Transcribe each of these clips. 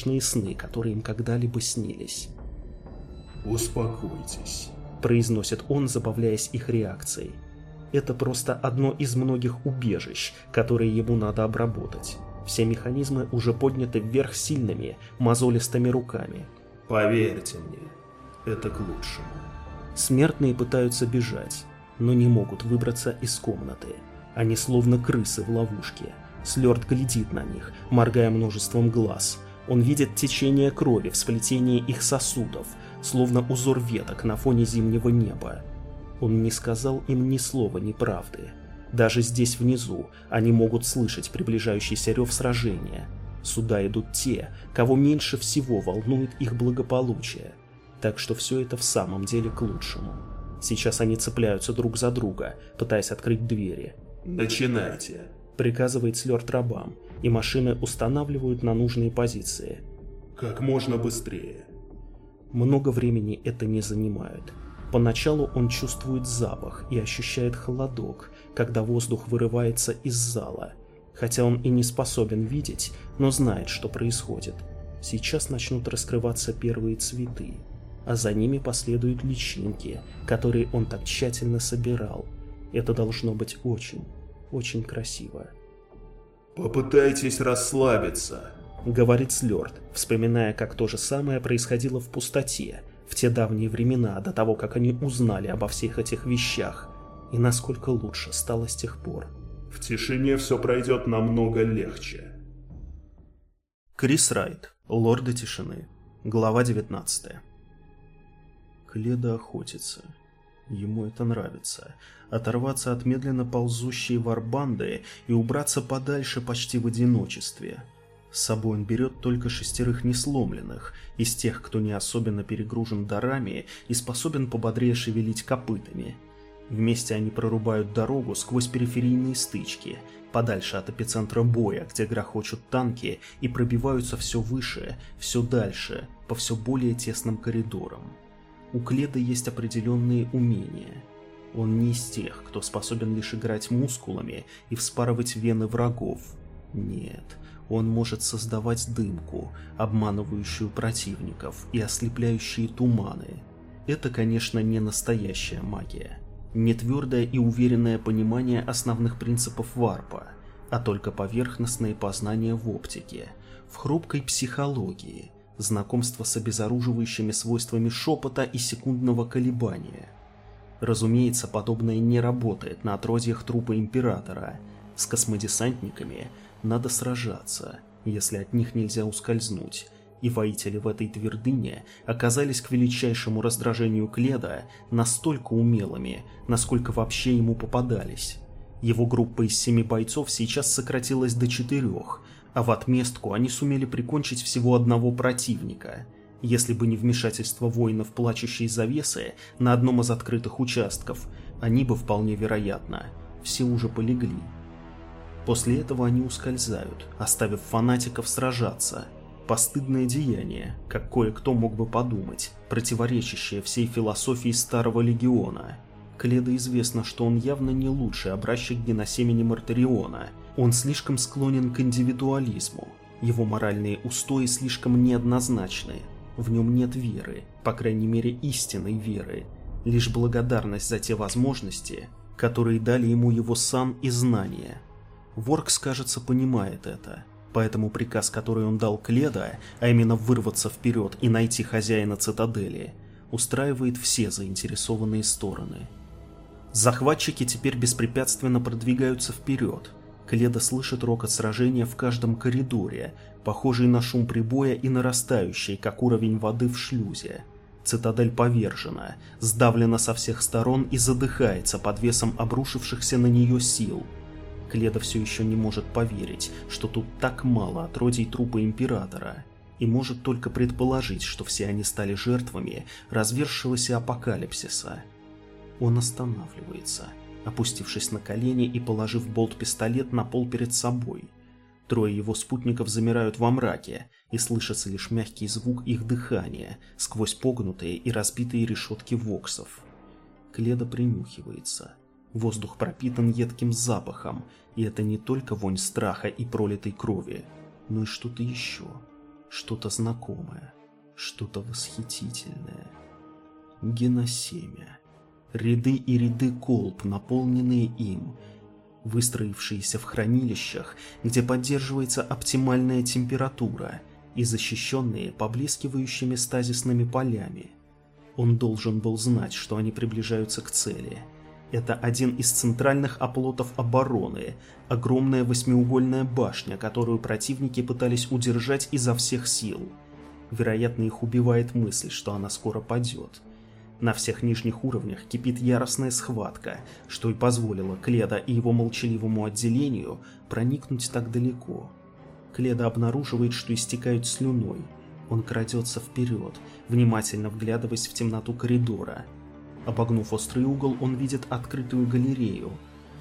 страшные сны, которые им когда-либо снились. «Успокойтесь», – произносит он, забавляясь их реакцией. Это просто одно из многих убежищ, которые ему надо обработать. Все механизмы уже подняты вверх сильными, мозолистыми руками. «Поверьте мне, это к лучшему». Смертные пытаются бежать, но не могут выбраться из комнаты. Они словно крысы в ловушке. Слёрд глядит на них, моргая множеством глаз. Он видит течение крови в сплетении их сосудов, словно узор веток на фоне зимнего неба. Он не сказал им ни слова неправды. Даже здесь внизу они могут слышать приближающийся рев сражения. Сюда идут те, кого меньше всего волнует их благополучие. Так что все это в самом деле к лучшему. Сейчас они цепляются друг за друга, пытаясь открыть двери. «Начинайте», — приказывает Слёрд рабам, и машины устанавливают на нужные позиции. «Как можно быстрее». Много времени это не занимает. Поначалу он чувствует запах и ощущает холодок, когда воздух вырывается из зала, хотя он и не способен видеть, но знает, что происходит. Сейчас начнут раскрываться первые цветы, а за ними последуют личинки, которые он так тщательно собирал. Это должно быть очень, очень красиво. «Попытайтесь расслабиться», — говорит Слёрд, вспоминая, как то же самое происходило в пустоте, в те давние времена, до того, как они узнали обо всех этих вещах, и насколько лучше стало с тех пор. «В тишине все пройдет намного легче». Крис Райт, Лорды Тишины, глава 19 Кледа охотится. Ему это нравится. Оторваться от медленно ползущей варбанды и убраться подальше почти в одиночестве – с собой он берет только шестерых несломленных, из тех, кто не особенно перегружен дарами и способен пободрее шевелить копытами. Вместе они прорубают дорогу сквозь периферийные стычки, подальше от эпицентра боя, где грохочут танки и пробиваются все выше, все дальше, по все более тесным коридорам. У Кледа есть определенные умения. Он не из тех, кто способен лишь играть мускулами и вспарывать вены врагов. Нет, он может создавать дымку, обманывающую противников и ослепляющие туманы. Это, конечно, не настоящая магия. Не твердое и уверенное понимание основных принципов варпа, а только поверхностные познания в оптике, в хрупкой психологии, знакомство с обезоруживающими свойствами шепота и секундного колебания. Разумеется, подобное не работает на отродьях трупа Императора. С космодесантниками надо сражаться, если от них нельзя ускользнуть, и воители в этой твердыне оказались к величайшему раздражению Кледа настолько умелыми, насколько вообще ему попадались. Его группа из семи бойцов сейчас сократилась до четырех, а в отместку они сумели прикончить всего одного противника. Если бы не вмешательство воинов плачущей завесы на одном из открытых участков, они бы вполне вероятно все уже полегли. После этого они ускользают, оставив фанатиков сражаться. Постыдное деяние, как кое-кто мог бы подумать, противоречащее всей философии Старого Легиона. Кледа известно, что он явно не лучший образчик геносемени Мартариона. Он слишком склонен к индивидуализму. Его моральные устои слишком неоднозначны. В нем нет веры, по крайней мере истинной веры. Лишь благодарность за те возможности, которые дали ему его сан и знания – Воркс, кажется, понимает это. Поэтому приказ, который он дал Кледа, а именно вырваться вперед и найти хозяина цитадели, устраивает все заинтересованные стороны. Захватчики теперь беспрепятственно продвигаются вперед. Кледа слышит рокот сражения в каждом коридоре, похожий на шум прибоя и нарастающий, как уровень воды в шлюзе. Цитадель повержена, сдавлена со всех сторон и задыхается под весом обрушившихся на нее сил – Кледа все еще не может поверить, что тут так мало отродий трупа Императора, и может только предположить, что все они стали жертвами развершегося апокалипсиса. Он останавливается, опустившись на колени и положив болт-пистолет на пол перед собой. Трое его спутников замирают во мраке, и слышится лишь мягкий звук их дыхания сквозь погнутые и разбитые решетки воксов. Кледа принюхивается – Воздух пропитан едким запахом, и это не только вонь страха и пролитой крови, но и что-то еще. Что-то знакомое, что-то восхитительное. Геносемя. Ряды и ряды колб, наполненные им, выстроившиеся в хранилищах, где поддерживается оптимальная температура и защищенные поблескивающими стазисными полями. Он должен был знать, что они приближаются к цели. Это один из центральных оплотов обороны, огромная восьмиугольная башня, которую противники пытались удержать изо всех сил. Вероятно, их убивает мысль, что она скоро падет. На всех нижних уровнях кипит яростная схватка, что и позволило Кледа и его молчаливому отделению проникнуть так далеко. Кледа обнаруживает, что истекают слюной. Он крадется вперед, внимательно вглядываясь в темноту коридора. Обогнув острый угол, он видит открытую галерею,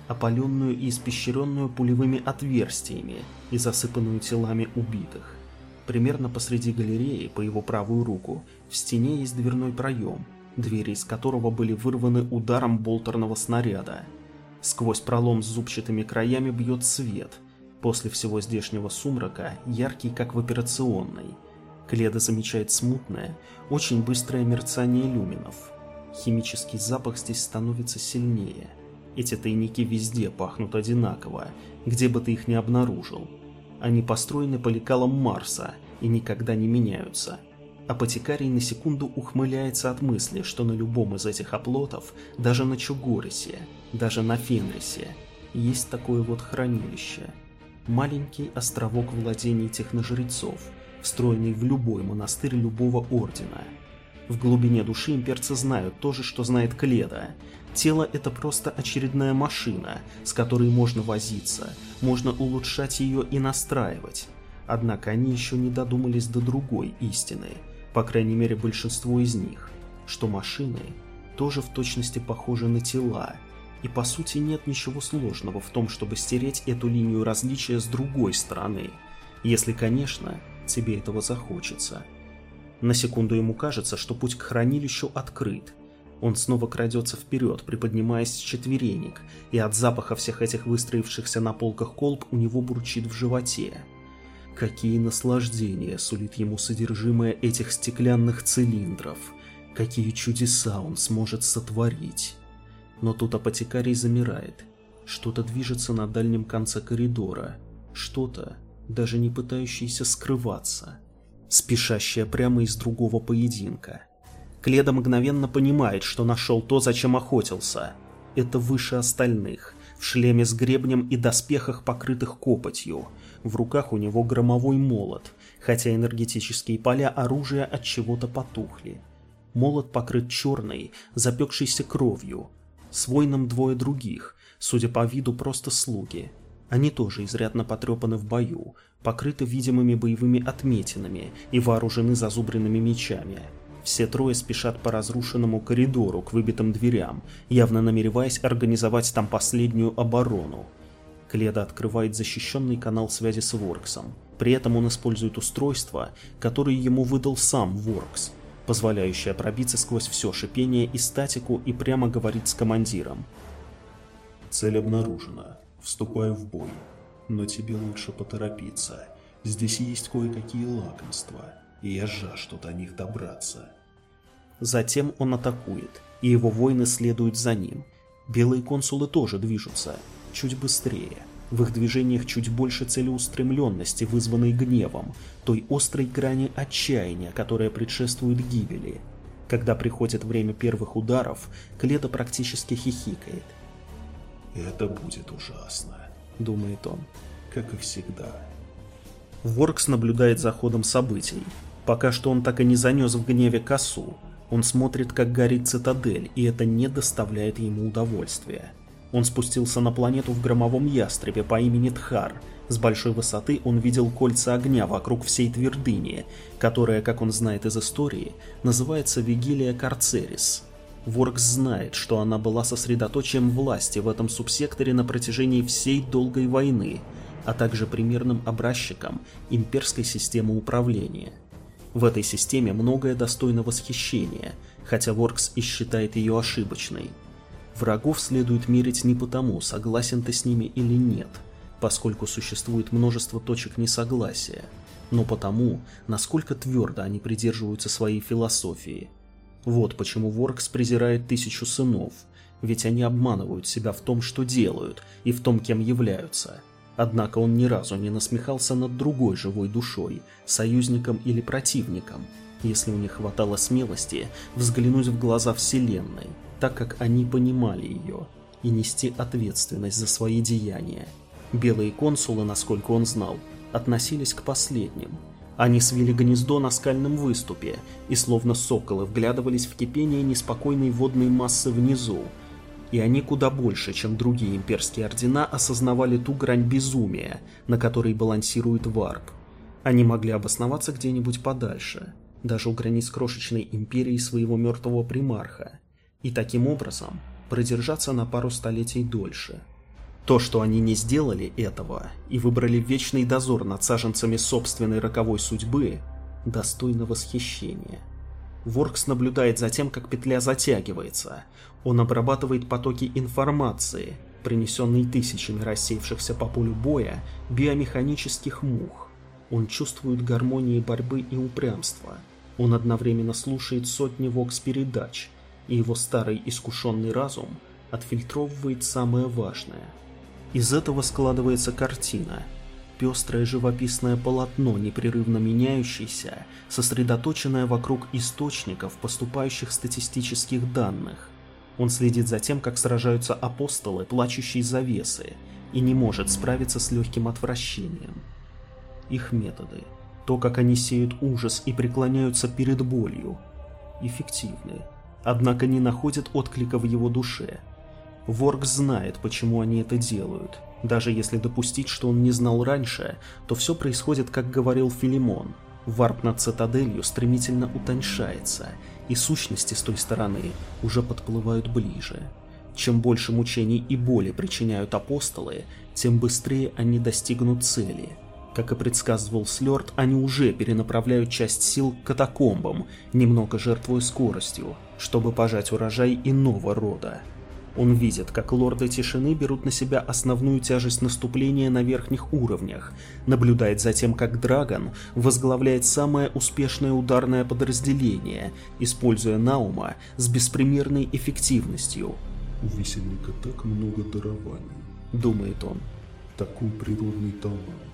опаленную и испещренную пулевыми отверстиями и засыпанную телами убитых. Примерно посреди галереи, по его правую руку, в стене есть дверной проем – двери из которого были вырваны ударом болтерного снаряда. Сквозь пролом с зубчатыми краями бьет свет. После всего здешнего сумрака, яркий, как в операционной. Кледа замечает смутное, очень быстрое мерцание люминов. Химический запах здесь становится сильнее. Эти тайники везде пахнут одинаково, где бы ты их ни обнаружил. Они построены по лекалам Марса и никогда не меняются – Апотекарий на секунду ухмыляется от мысли, что на любом из этих оплотов, даже на Чугорисе, даже на Фенрисе, есть такое вот хранилище. Маленький островок владений техножрецов, встроенный в любой монастырь любого ордена. В глубине души имперцы знают то же, что знает Кледа. Тело — это просто очередная машина, с которой можно возиться, можно улучшать ее и настраивать. Однако они еще не додумались до другой истины — по крайней мере большинство из них, что машины тоже в точности похожи на тела, и по сути нет ничего сложного в том, чтобы стереть эту линию различия с другой стороны, если, конечно, тебе этого захочется. На секунду ему кажется, что путь к хранилищу открыт. Он снова крадется вперед, приподнимаясь с четверенек, и от запаха всех этих выстроившихся на полках колб у него бурчит в животе. Какие наслаждения сулит ему содержимое этих стеклянных цилиндров, какие чудеса он сможет сотворить. Но тут апотекарий замирает. Что-то движется на дальнем конце коридора, что-то, даже не пытающееся скрываться, спешащее прямо из другого поединка. Кледа мгновенно понимает, что нашел то, зачем охотился. Это выше остальных, в шлеме с гребнем и доспехах, покрытых копотью – в руках у него громовой молот, хотя энергетические поля оружия от чего-то потухли. Молот покрыт черной, запекшейся кровью. С воином двое других, судя по виду просто слуги. Они тоже изрядно потрепаны в бою, покрыты видимыми боевыми отметинами и вооружены зазубренными мечами. Все трое спешат по разрушенному коридору к выбитым дверям, явно намереваясь организовать там последнюю оборону. Кледа открывает защищенный канал связи с Ворксом. При этом он использует устройство, которое ему выдал сам Воркс, позволяющее пробиться сквозь все шипение и статику и прямо говорить с командиром. Цель обнаружена. Вступай в бой. Но тебе лучше поторопиться. Здесь есть кое-какие лакомства, и я жажду до них добраться. Затем он атакует, и его воины следуют за ним. Белые консулы тоже движутся, чуть быстрее. В их движениях чуть больше целеустремленности, вызванной гневом, той острой грани отчаяния, которая предшествует гибели. Когда приходит время первых ударов, Клета практически хихикает. «Это будет ужасно», — думает он, — «как и всегда». Воркс наблюдает за ходом событий. Пока что он так и не занес в гневе косу. Он смотрит, как горит цитадель, и это не доставляет ему удовольствия. Он спустился на планету в громовом ястребе по имени Тхар. С большой высоты он видел кольца огня вокруг всей твердыни, которая, как он знает из истории, называется Вигилия Карцерис. Воркс знает, что она была сосредоточием власти в этом субсекторе на протяжении всей долгой войны, а также примерным образчиком имперской системы управления. В этой системе многое достойно восхищения, хотя Воркс и считает ее ошибочной – Врагов следует мерить не потому, согласен ты с ними или нет, поскольку существует множество точек несогласия. но потому, насколько твердо они придерживаются своей философии. Вот почему Воркс презирает тысячу сынов, ведь они обманывают себя в том, что делают, и в том, кем являются. Однако он ни разу не насмехался над другой живой душой, союзником или противником, если у них хватало смелости взглянуть в глаза Вселенной, так как они понимали ее, и нести ответственность за свои деяния. Белые консулы, насколько он знал, относились к последним. Они свели гнездо на скальном выступе и словно соколы вглядывались в кипение неспокойной водной массы внизу, и они куда больше, чем другие имперские ордена, осознавали ту грань безумия, на которой балансирует варп. Они могли обосноваться где-нибудь подальше, даже у границ крошечной империи своего мертвого примарха, и таким образом продержаться на пару столетий дольше. То, что они не сделали этого и выбрали вечный дозор над саженцами собственной роковой судьбы, достойно восхищения. Воркс наблюдает за тем, как петля затягивается. Он обрабатывает потоки информации, принесенные тысячами рассеявшихся по полю боя биомеханических мух. Он чувствует гармонии борьбы и упрямства. Он одновременно слушает сотни вокс-передач, и его старый искушенный разум отфильтровывает самое важное. Из этого складывается картина – пестрое живописное полотно, непрерывно меняющееся, сосредоточенное вокруг источников поступающих статистических данных. Он следит за тем, как сражаются апостолы, плачущие завесы, и не может справиться с легким отвращением. Их методы, то, как они сеют ужас и преклоняются перед болью, эффективны, однако не находят отклика в его душе. Ворк знает, почему они это делают – даже если допустить, что он не знал раньше, то все происходит, как говорил Филимон. Варп над цитаделью стремительно утоньшается, и сущности с той стороны уже подплывают ближе. Чем больше мучений и боли причиняют апостолы, тем быстрее они достигнут цели. Как и предсказывал Слёрд, они уже перенаправляют часть сил к катакомбам, немного жертвуя скоростью, чтобы пожать урожай иного рода. Он видит, как лорды тишины берут на себя основную тяжесть наступления на верхних уровнях, наблюдает за тем, как Драгон возглавляет самое успешное ударное подразделение, используя Наума с беспримерной эффективностью. «У весельника так много дарований», — думает он. «Такой природный талант».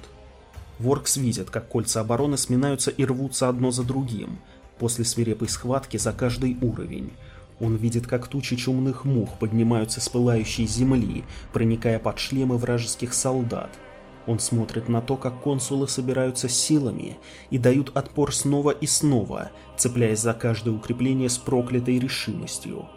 Воркс видит, как кольца обороны сминаются и рвутся одно за другим, после свирепой схватки за каждый уровень. Он видит, как тучи чумных мух поднимаются с пылающей земли, проникая под шлемы вражеских солдат. Он смотрит на то, как консулы собираются силами и дают отпор снова и снова, цепляясь за каждое укрепление с проклятой решимостью.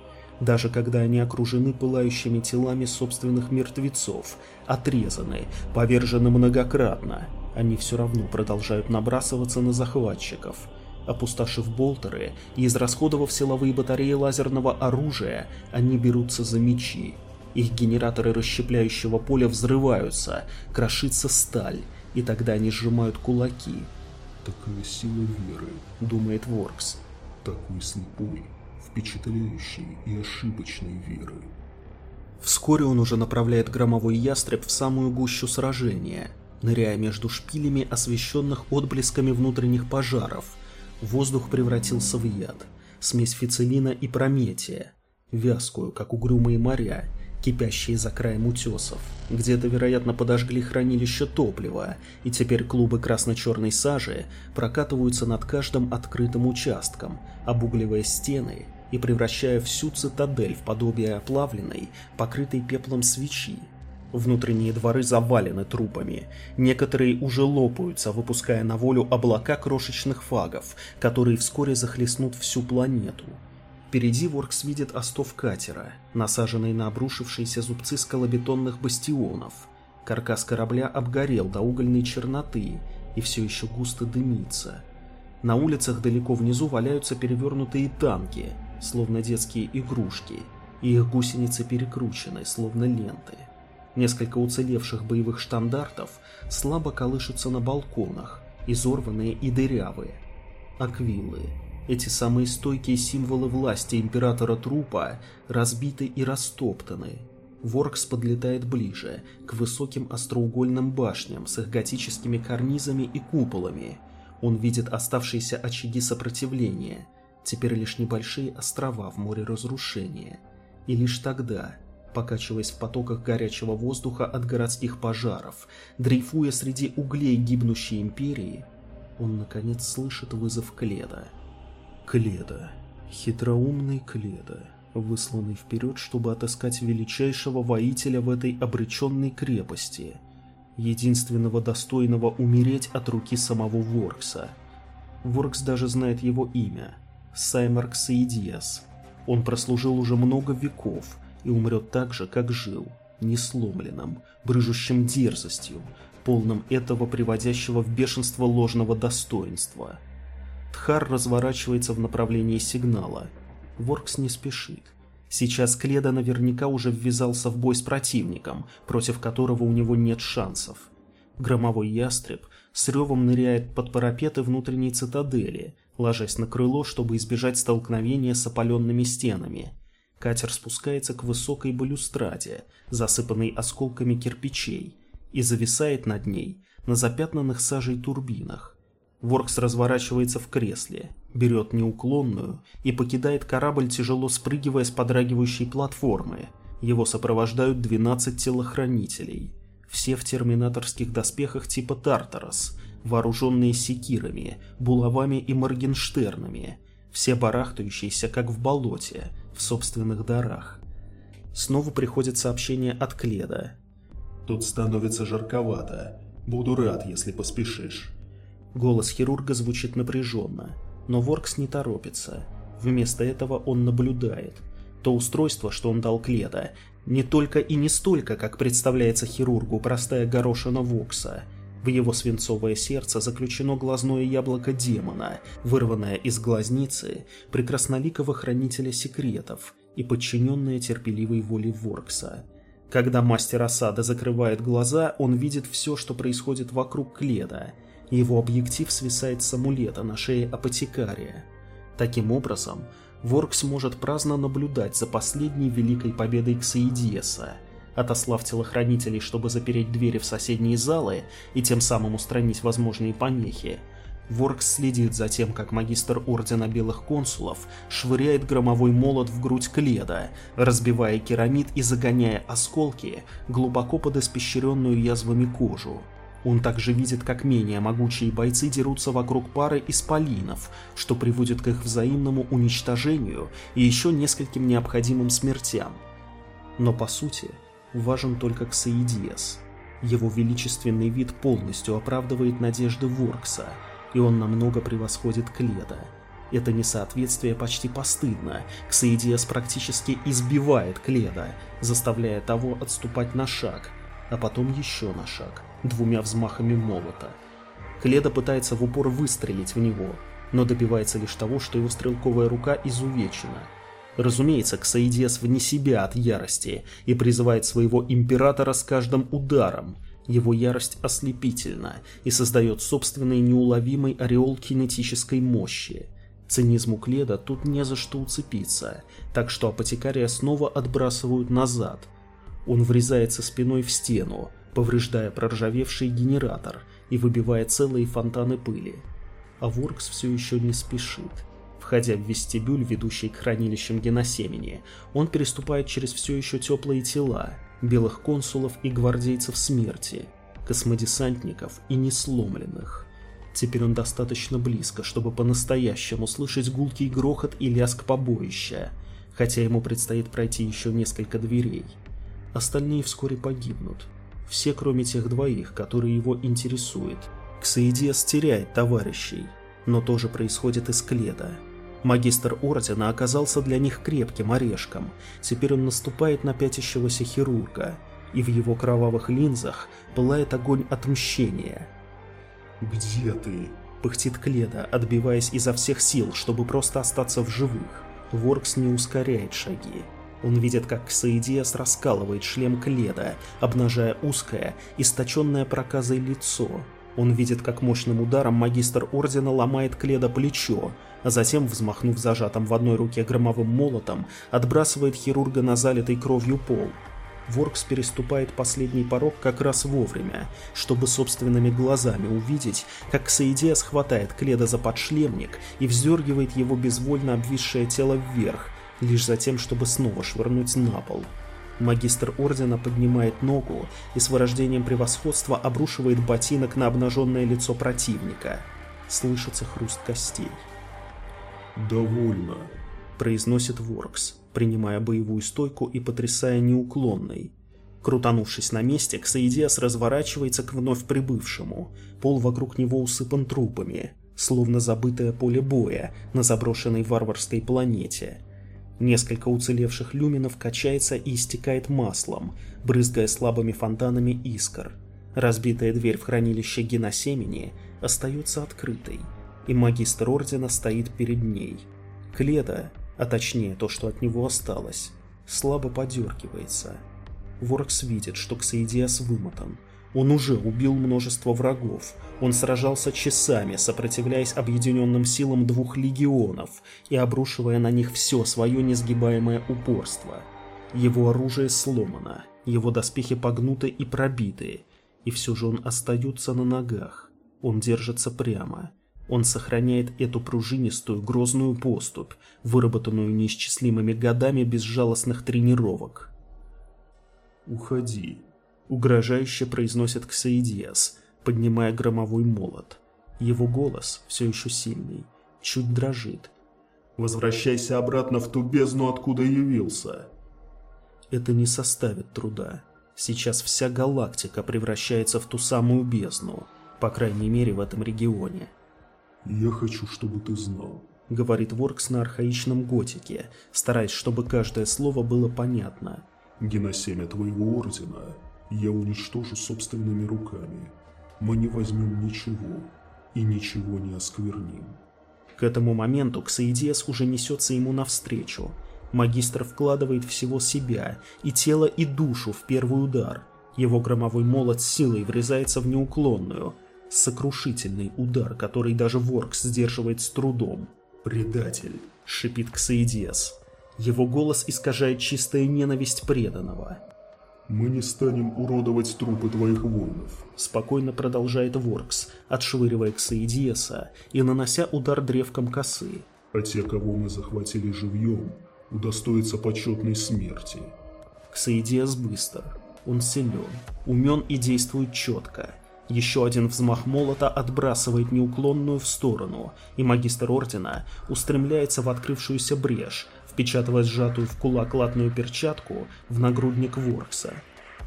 Даже когда они окружены пылающими телами собственных мертвецов, отрезаны, повержены многократно, они все равно продолжают набрасываться на захватчиков – Опустошив болтеры и израсходовав силовые батареи лазерного оружия, они берутся за мечи. Их генераторы расщепляющего поля взрываются, крошится сталь, и тогда они сжимают кулаки. «Такая сила веры», — думает Воркс. «Такой слепой, впечатляющей и ошибочной веры». Вскоре он уже направляет громовой ястреб в самую гущу сражения, ныряя между шпилями, освещенных отблесками внутренних пожаров — Воздух превратился в яд, смесь фицелина и прометия, вязкую, как угрюмые моря, кипящие за краем утесов. Где-то, вероятно, подожгли хранилище топлива, и теперь клубы красно-черной сажи прокатываются над каждым открытым участком, обугливая стены и превращая всю цитадель в подобие оплавленной, покрытой пеплом свечи, Внутренние дворы завалены трупами. Некоторые уже лопаются, выпуская на волю облака крошечных фагов, которые вскоре захлестнут всю планету. Впереди Воркс видит остов катера, насаженный на обрушившиеся зубцы скалобетонных бастионов. Каркас корабля обгорел до угольной черноты и все еще густо дымится. На улицах далеко внизу валяются перевернутые танки, словно детские игрушки, и их гусеницы перекручены, словно ленты. Несколько уцелевших боевых штандартов слабо колышутся на балконах, изорванные и дырявые. Аквилы, эти самые стойкие символы власти императора трупа, разбиты и растоптаны. Воркс подлетает ближе, к высоким остроугольным башням с их готическими карнизами и куполами – Он видит оставшиеся очаги сопротивления, теперь лишь небольшие острова в море разрушения. И лишь тогда, покачиваясь в потоках горячего воздуха от городских пожаров, дрейфуя среди углей гибнущей империи, он наконец слышит вызов Кледа. Кледа. Хитроумный Кледа, высланный вперед, чтобы отыскать величайшего воителя в этой обреченной крепости, единственного достойного умереть от руки самого Воркса. Воркс даже знает его имя – Саймарк Саидиас. Он прослужил уже много веков и умрет так же, как жил, несломленным, брыжущим дерзостью, полным этого приводящего в бешенство ложного достоинства – Тхар разворачивается в направлении сигнала. Воркс не спешит. Сейчас Кледа наверняка уже ввязался в бой с противником, против которого у него нет шансов. Громовой ястреб с ревом ныряет под парапеты внутренней цитадели, ложась на крыло, чтобы избежать столкновения с опаленными стенами. Катер спускается к высокой балюстраде, засыпанной осколками кирпичей, и зависает над ней на запятнанных сажей турбинах. Воркс разворачивается в кресле, берет неуклонную и покидает корабль, тяжело спрыгивая с подрагивающей платформы. Его сопровождают 12 телохранителей. Все в терминаторских доспехах типа Тартарос, вооруженные секирами, булавами и моргенштернами. Все барахтающиеся, как в болоте, в собственных дарах. Снова приходит сообщение от Кледа. «Тут становится жарковато. Буду рад, если поспешишь». Голос хирурга звучит напряженно, но Воркс не торопится. Вместо этого он наблюдает. То устройство, что он дал Кледа, не только и не столько, как представляется хирургу простая горошина Вокса. В его свинцовое сердце заключено глазное яблоко демона, вырванное из глазницы прекрасноликого хранителя секретов и подчиненное терпеливой воле Воркса. Когда мастер осады закрывает глаза, он видит все, что происходит вокруг Кледа – его объектив свисает с амулета на шее апотекария. Таким образом, Воркс может праздно наблюдать за последней великой победой Ксаидиеса, отослав телохранителей, чтобы запереть двери в соседние залы и тем самым устранить возможные помехи. Воркс следит за тем, как магистр Ордена Белых Консулов швыряет громовой молот в грудь Кледа, разбивая керамид и загоняя осколки глубоко под испещренную язвами кожу. Он также видит, как менее могучие бойцы дерутся вокруг пары исполинов, что приводит к их взаимному уничтожению и еще нескольким необходимым смертям. Но по сути, важен только Ксаидиас. Его величественный вид полностью оправдывает надежды Воркса, и он намного превосходит Кледа. Это несоответствие почти постыдно. Ксаидиас практически избивает Кледа, заставляя того отступать на шаг, а потом еще на шаг двумя взмахами молота. Кледа пытается в упор выстрелить в него, но добивается лишь того, что его стрелковая рука изувечена. Разумеется, Ксаидиас вне себя от ярости и призывает своего императора с каждым ударом. Его ярость ослепительна и создает собственный неуловимый ореол кинетической мощи. Цинизму Кледа тут не за что уцепиться, так что апотекария снова отбрасывают назад. Он врезается спиной в стену, повреждая проржавевший генератор и выбивая целые фонтаны пыли. А Воркс все еще не спешит. Входя в вестибюль, ведущий к хранилищам геносемени, он переступает через все еще теплые тела, белых консулов и гвардейцев смерти, космодесантников и несломленных. Теперь он достаточно близко, чтобы по-настоящему слышать гулкий грохот и лязг побоища, хотя ему предстоит пройти еще несколько дверей. Остальные вскоре погибнут, все кроме тех двоих, которые его интересуют. Ксаидиас теряет товарищей, но тоже происходит из Кледа. Магистр Ордена оказался для них крепким орешком, теперь он наступает на пятящегося хирурга, и в его кровавых линзах пылает огонь отмщения. «Где ты?» – пыхтит Кледа, отбиваясь изо всех сил, чтобы просто остаться в живых. Воркс не ускоряет шаги. Он видит, как Ксаидиас раскалывает шлем Кледа, обнажая узкое, источенное проказой лицо. Он видит, как мощным ударом магистр Ордена ломает Кледа плечо, а затем, взмахнув зажатым в одной руке громовым молотом, отбрасывает хирурга на залитый кровью пол. Воркс переступает последний порог как раз вовремя, чтобы собственными глазами увидеть, как Ксаидиас хватает Кледа за подшлемник и вздергивает его безвольно обвисшее тело вверх, лишь за тем, чтобы снова швырнуть на пол. Магистр Ордена поднимает ногу и с вырождением превосходства обрушивает ботинок на обнаженное лицо противника. Слышится хруст костей. «Довольно», — произносит Воркс, принимая боевую стойку и потрясая неуклонной. Крутанувшись на месте, Ксаидиас разворачивается к вновь прибывшему. Пол вокруг него усыпан трупами, словно забытое поле боя на заброшенной варварской планете. Несколько уцелевших люминов качается и истекает маслом, брызгая слабыми фонтанами искр. Разбитая дверь в хранилище геносемени остается открытой, и магистр Ордена стоит перед ней. Кледа, а точнее то, что от него осталось, слабо подергивается. Воркс видит, что Ксаидиас вымотан. Он уже убил множество врагов. Он сражался часами, сопротивляясь объединенным силам двух легионов и обрушивая на них все свое несгибаемое упорство. Его оружие сломано, его доспехи погнуты и пробиты, и все же он остается на ногах. Он держится прямо. Он сохраняет эту пружинистую, грозную поступь, выработанную неисчислимыми годами безжалостных тренировок. «Уходи», — угрожающе произносит Ксаидиас, поднимая громовой молот. Его голос все еще сильный, чуть дрожит. «Возвращайся обратно в ту бездну, откуда явился». Это не составит труда. Сейчас вся галактика превращается в ту самую бездну, по крайней мере в этом регионе. «Я хочу, чтобы ты знал», — говорит Воркс на архаичном готике, стараясь, чтобы каждое слово было понятно. «Геносемя твоего ордена я уничтожу собственными руками. Мы не возьмем ничего и ничего не оскверним». К этому моменту Ксаидиас уже несется ему навстречу. Магистр вкладывает всего себя, и тело, и душу в первый удар. Его громовой молот силой врезается в неуклонную — Сокрушительный удар, который даже Воркс сдерживает с трудом. «Предатель!» — шипит Ксаидиас. Его голос искажает чистая ненависть преданного. «Мы не станем уродовать трупы твоих воинов», — спокойно продолжает Воркс, отшвыривая Ксаидиаса и нанося удар древком косы. «А те, кого мы захватили живьем, удостоятся почетной смерти». Ксаидиас быстр. Он силен, умен и действует четко. Еще один взмах молота отбрасывает неуклонную в сторону, и магистр ордена устремляется в открывшуюся брешь, впечатывая сжатую в кулак латную перчатку в нагрудник Воркса.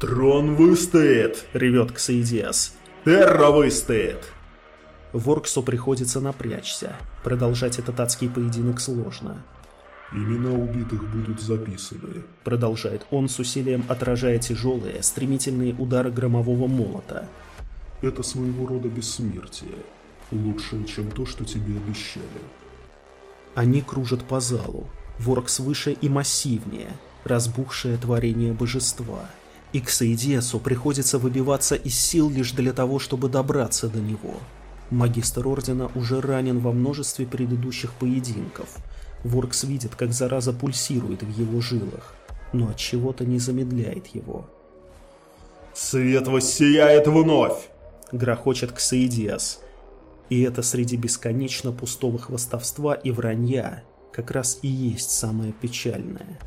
«Трон выстоит!» — ревет Ксаидиас. «Терра выстоит!» Ворксу приходится напрячься. Продолжать этот адский поединок сложно. «Имена убитых будут записаны», — продолжает он с усилием отражая тяжелые, стремительные удары громового молота — это своего рода бессмертие. Лучшее, чем то, что тебе обещали. Они кружат по залу. Воркс выше и массивнее, разбухшее творение божества. И к Саидиасу приходится выбиваться из сил лишь для того, чтобы добраться до него. Магистр Ордена уже ранен во множестве предыдущих поединков. Воркс видит, как зараза пульсирует в его жилах, но от чего-то не замедляет его. «Свет воссияет вновь!» Грохочет Ксаидиас. И это среди бесконечно пустого хвостовства и вранья как раз и есть самое печальное.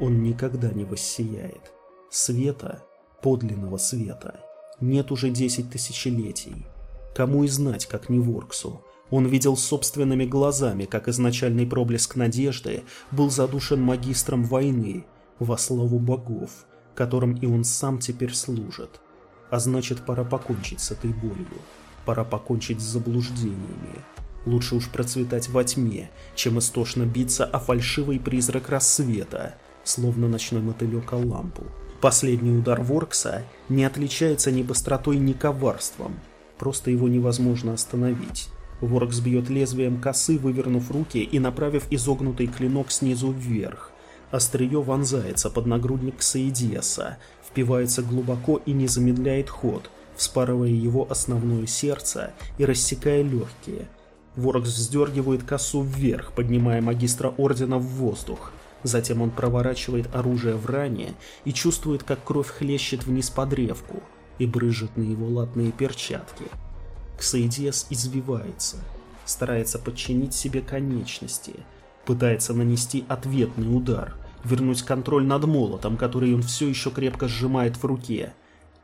Он никогда не воссияет. Света, подлинного света, нет уже десять тысячелетий. Кому и знать, как не Ворксу. Он видел собственными глазами, как изначальный проблеск надежды был задушен магистром войны во славу богов, которым и он сам теперь служит. А значит, пора покончить с этой болью. Пора покончить с заблуждениями. Лучше уж процветать во тьме, чем истошно биться о фальшивый призрак рассвета, словно ночной мотылек о лампу. Последний удар Воркса не отличается ни быстротой, ни коварством. Просто его невозможно остановить. Воркс бьет лезвием косы, вывернув руки и направив изогнутый клинок снизу вверх. Острие вонзается под нагрудник Саидиаса, впивается глубоко и не замедляет ход, вспарывая его основное сердце и рассекая легкие. Ворокс вздергивает косу вверх, поднимая магистра ордена в воздух. Затем он проворачивает оружие в ране и чувствует, как кровь хлещет вниз под древку и брызжет на его латные перчатки. Ксаидиас извивается, старается подчинить себе конечности, пытается нанести ответный удар, вернуть контроль над молотом, который он все еще крепко сжимает в руке.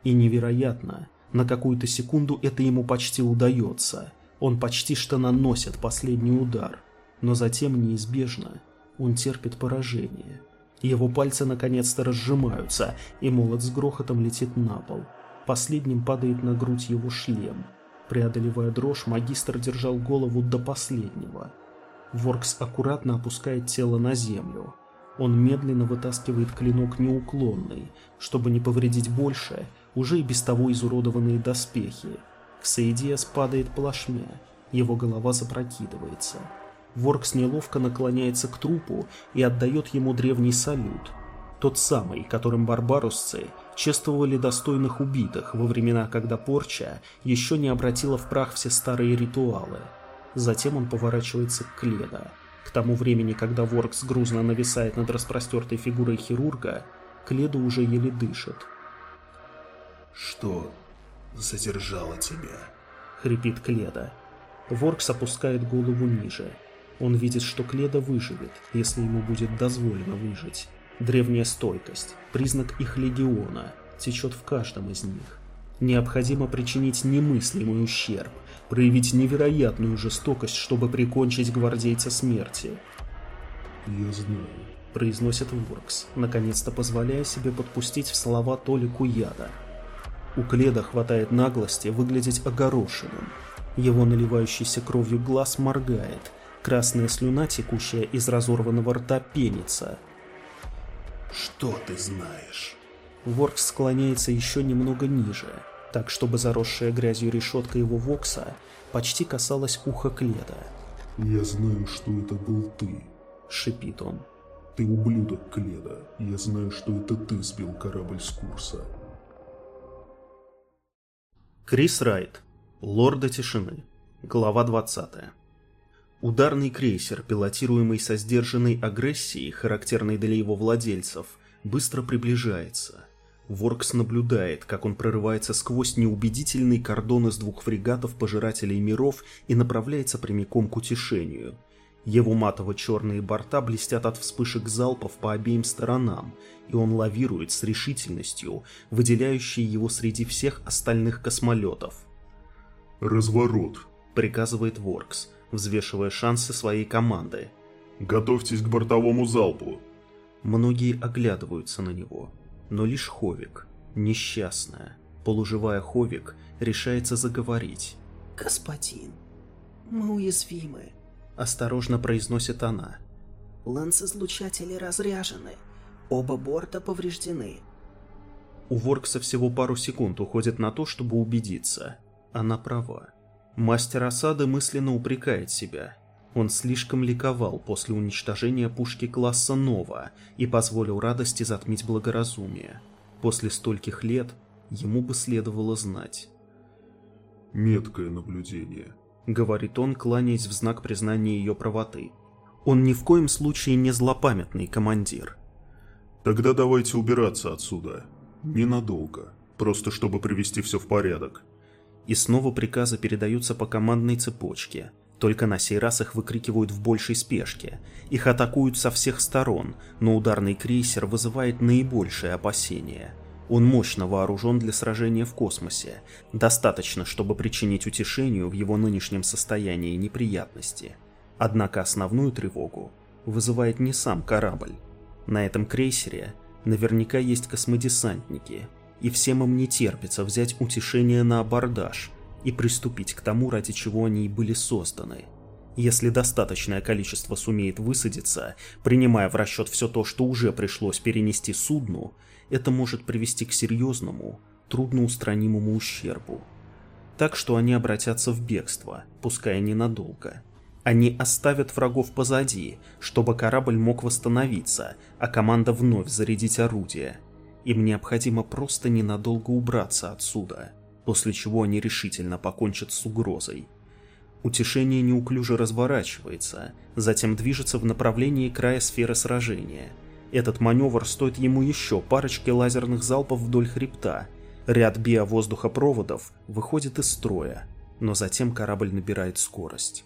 И невероятно, на какую-то секунду это ему почти удается. Он почти что наносит последний удар, но затем неизбежно он терпит поражение. Его пальцы наконец-то разжимаются, и молот с грохотом летит на пол. Последним падает на грудь его шлем. Преодолевая дрожь, магистр держал голову до последнего. Воркс аккуратно опускает тело на землю. Он медленно вытаскивает клинок неуклонный, чтобы не повредить больше уже и без того изуродованные доспехи. Ксаидиас падает плашмя, его голова запрокидывается. Воркс неловко наклоняется к трупу и отдает ему древний салют. Тот самый, которым барбарусцы чествовали достойных убитых во времена, когда порча еще не обратила в прах все старые ритуалы. Затем он поворачивается к Кледа. К тому времени, когда Воркс грузно нависает над распростертой фигурой хирурга, Кледу уже еле дышит. «Что задержало тебя?» — хрипит Кледа. Воркс опускает голову ниже — он видит, что Кледа выживет, если ему будет дозволено выжить. Древняя стойкость, признак их легиона, течет в каждом из них. Необходимо причинить немыслимый ущерб, проявить невероятную жестокость, чтобы прикончить гвардейца смерти. «Я знаю», — произносит Воркс, наконец-то позволяя себе подпустить в слова толику яда. У Кледа хватает наглости выглядеть огорошенным. Его наливающийся кровью глаз моргает, Красная слюна, текущая из разорванного рта, пенится. «Что ты знаешь?» Воркс склоняется еще немного ниже, так чтобы заросшая грязью решетка его вокса почти касалась уха Кледа. «Я знаю, что это был ты», — шипит он. «Ты ублюдок Кледа. Я знаю, что это ты сбил корабль с курса». Крис Райт. Лорда Тишины. Глава 20. Ударный крейсер, пилотируемый со сдержанной агрессией, характерной для его владельцев, быстро приближается. Воркс наблюдает, как он прорывается сквозь неубедительный кордон из двух фрегатов пожирателей миров и направляется прямиком к утешению. Его матово-черные борта блестят от вспышек залпов по обеим сторонам, и он лавирует с решительностью, выделяющей его среди всех остальных космолетов. «Разворот», — приказывает Воркс взвешивая шансы своей команды. «Готовьтесь к бортовому залпу!» Многие оглядываются на него, но лишь Ховик, несчастная, полуживая Ховик, решается заговорить. «Господин, мы уязвимы», — осторожно произносит она. «Лансизлучатели разряжены, оба борта повреждены». У Воркса всего пару секунд уходит на то, чтобы убедиться. Она права. Мастер осады мысленно упрекает себя. Он слишком ликовал после уничтожения пушки класса Нова и позволил радости затмить благоразумие. После стольких лет ему бы следовало знать. «Меткое наблюдение», — говорит он, кланяясь в знак признания ее правоты. Он ни в коем случае не злопамятный командир. «Тогда давайте убираться отсюда. Ненадолго. Просто чтобы привести все в порядок. И снова приказы передаются по командной цепочке. Только на сей раз их выкрикивают в большей спешке. Их атакуют со всех сторон, но ударный крейсер вызывает наибольшее опасение. Он мощно вооружен для сражения в космосе. Достаточно, чтобы причинить утешению в его нынешнем состоянии неприятности. Однако основную тревогу вызывает не сам корабль. На этом крейсере наверняка есть космодесантники, и всем им не терпится взять утешение на абордаж и приступить к тому, ради чего они и были созданы. Если достаточное количество сумеет высадиться, принимая в расчет все то, что уже пришлось перенести судну, это может привести к серьезному, трудноустранимому ущербу. Так что они обратятся в бегство, пускай ненадолго. Они оставят врагов позади, чтобы корабль мог восстановиться, а команда вновь зарядить орудия – им необходимо просто ненадолго убраться отсюда, после чего они решительно покончат с угрозой. Утешение неуклюже разворачивается, затем движется в направлении края сферы сражения. Этот маневр стоит ему еще парочки лазерных залпов вдоль хребта. Ряд биовоздухопроводов выходит из строя, но затем корабль набирает скорость.